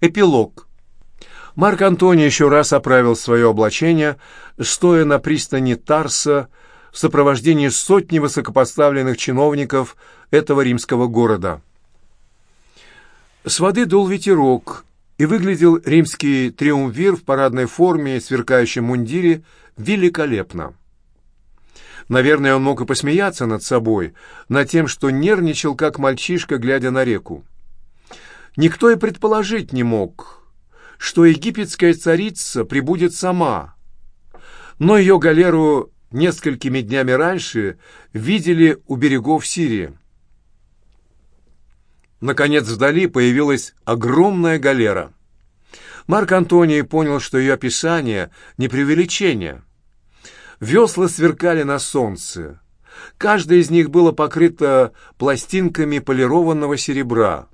Эпилог. Марк Антоний еще раз оправил свое облачение, стоя на пристани Тарса в сопровождении сотни высокопоставленных чиновников этого римского города. С воды дул ветерок, и выглядел римский триумвир в парадной форме и сверкающем мундире великолепно. Наверное, он мог и посмеяться над собой, над тем, что нервничал, как мальчишка, глядя на реку. Никто и предположить не мог, что египетская царица прибудет сама, но ее галеру несколькими днями раньше видели у берегов Сирии. Наконец вдали появилась огромная галера. Марк Антоний понял, что ее описание не преувеличение. Весла сверкали на солнце. Каждая из них было покрыто пластинками полированного серебра.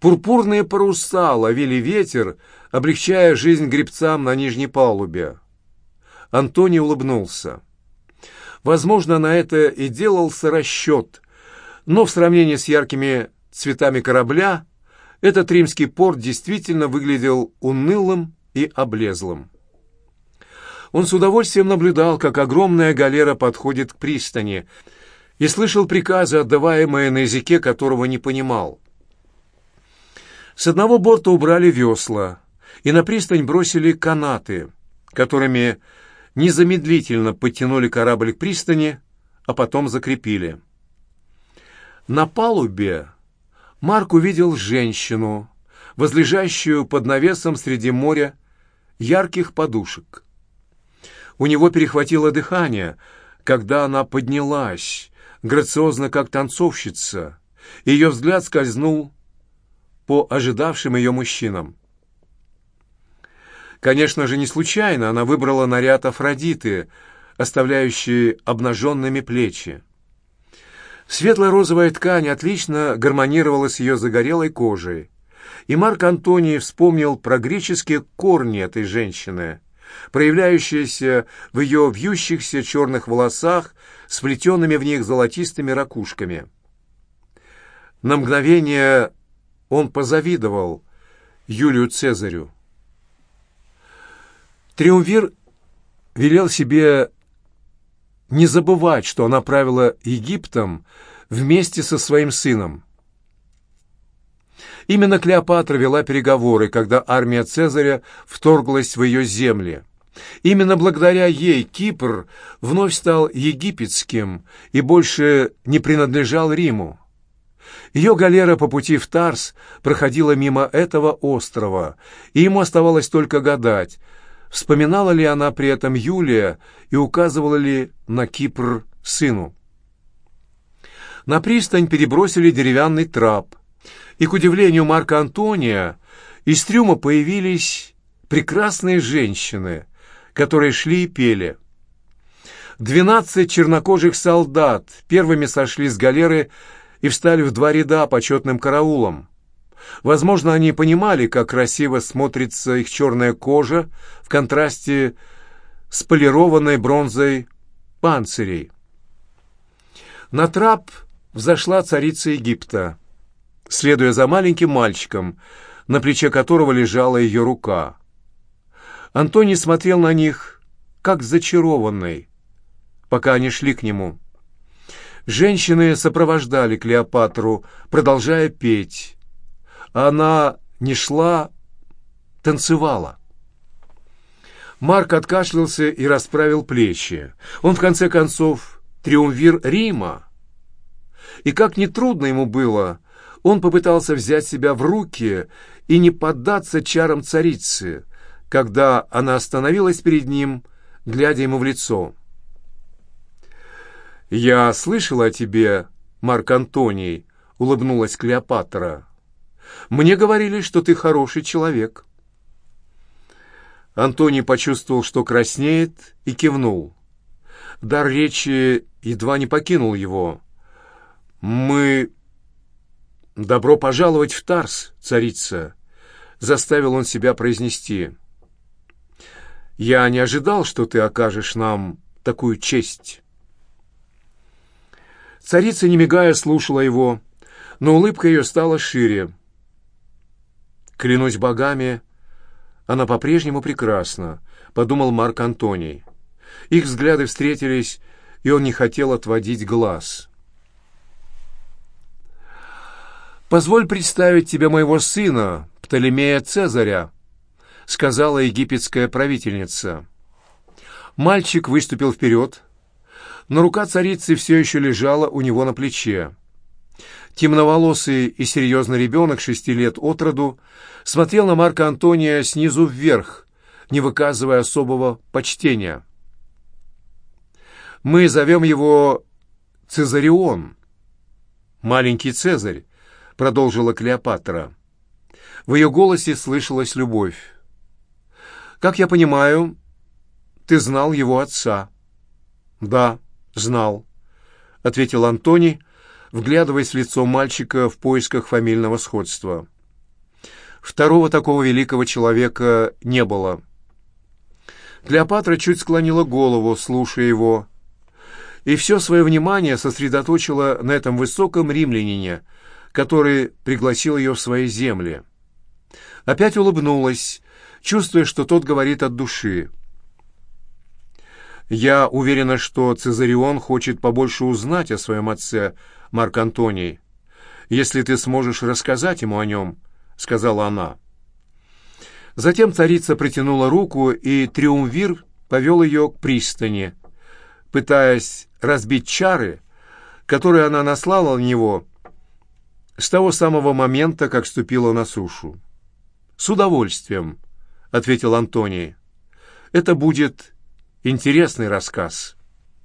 Пурпурные паруса ловили ветер, облегчая жизнь гребцам на нижней палубе. Антоний улыбнулся. Возможно, на это и делался расчет, но в сравнении с яркими цветами корабля этот римский порт действительно выглядел унылым и облезлым. Он с удовольствием наблюдал, как огромная галера подходит к пристани, и слышал приказы, отдаваемые на языке, которого не понимал. С одного борта убрали весла, и на пристань бросили канаты, которыми незамедлительно подтянули корабль к пристани, а потом закрепили. На палубе Марк увидел женщину, возлежащую под навесом среди моря ярких подушек. У него перехватило дыхание, когда она поднялась, грациозно как танцовщица, и ее взгляд скользнул по ожидавшим ее мужчинам. Конечно же, не случайно она выбрала наряд Афродиты, оставляющий обнаженными плечи. Светло-розовая ткань отлично гармонировала с ее загорелой кожей. И Марк Антоний вспомнил про греческие корни этой женщины, проявляющиеся в ее вьющихся черных волосах с плетенными в них золотистыми ракушками. На мгновение он позавидовал Юлию Цезарю. Триумвир велел себе не забывать, что она правила Египтом вместе со своим сыном. Именно Клеопатра вела переговоры, когда армия Цезаря вторглась в ее земли. Именно благодаря ей Кипр вновь стал египетским и больше не принадлежал Риму. Ее галера по пути в Тарс проходила мимо этого острова, и ему оставалось только гадать, Вспоминала ли она при этом Юлия и указывала ли на Кипр сыну? На пристань перебросили деревянный трап, и, к удивлению Марка Антония, из трюма появились прекрасные женщины, которые шли и пели. Двенадцать чернокожих солдат первыми сошли с галеры и встали в два ряда почетным караулом. Возможно, они понимали, как красиво смотрится их черная кожа в контрасте с полированной бронзой панцирей. На трап взошла царица Египта, следуя за маленьким мальчиком, на плече которого лежала ее рука. Антоний смотрел на них, как зачарованный, пока они шли к нему. Женщины сопровождали Клеопатру, продолжая петь. Она не шла, танцевала. Марк откашлялся и расправил плечи. Он, в конце концов, триумвир Рима. И как нетрудно ему было, он попытался взять себя в руки и не поддаться чарам царицы, когда она остановилась перед ним, глядя ему в лицо. «Я слышала о тебе, Марк Антоний», — улыбнулась Клеопатра. Мне говорили, что ты хороший человек». Антоний почувствовал, что краснеет, и кивнул. Дар речи едва не покинул его. «Мы... Добро пожаловать в Тарс, царица!» Заставил он себя произнести. «Я не ожидал, что ты окажешь нам такую честь». Царица, не мигая, слушала его, но улыбка ее стала шире. «Клянусь богами, она по-прежнему прекрасна», — подумал Марк Антоний. Их взгляды встретились, и он не хотел отводить глаз. «Позволь представить тебе моего сына, Птолемея Цезаря», — сказала египетская правительница. Мальчик выступил вперед, но рука царицы все еще лежала у него на плече. Темноволосый и серьезный ребенок шести лет от роду смотрел на Марка Антония снизу вверх, не выказывая особого почтения. «Мы зовем его Цезарион, маленький Цезарь», — продолжила Клеопатра. В ее голосе слышалась любовь. «Как я понимаю, ты знал его отца?» «Да, знал», — ответил Антоний, вглядываясь в лицо мальчика в поисках фамильного сходства. Второго такого великого человека не было. Клеопатра чуть склонила голову, слушая его, и все свое внимание сосредоточила на этом высоком римлянине, который пригласил ее в свои земли. Опять улыбнулась, чувствуя, что тот говорит от души. «Я уверена, что Цезарион хочет побольше узнать о своем отце, Марк Антоний, если ты сможешь рассказать ему о нем», — сказала она. Затем царица протянула руку, и Триумвир повел ее к пристани, пытаясь разбить чары, которые она наслала на него с того самого момента, как ступила на сушу. «С удовольствием», — ответил Антоний. «Это будет интересный рассказ».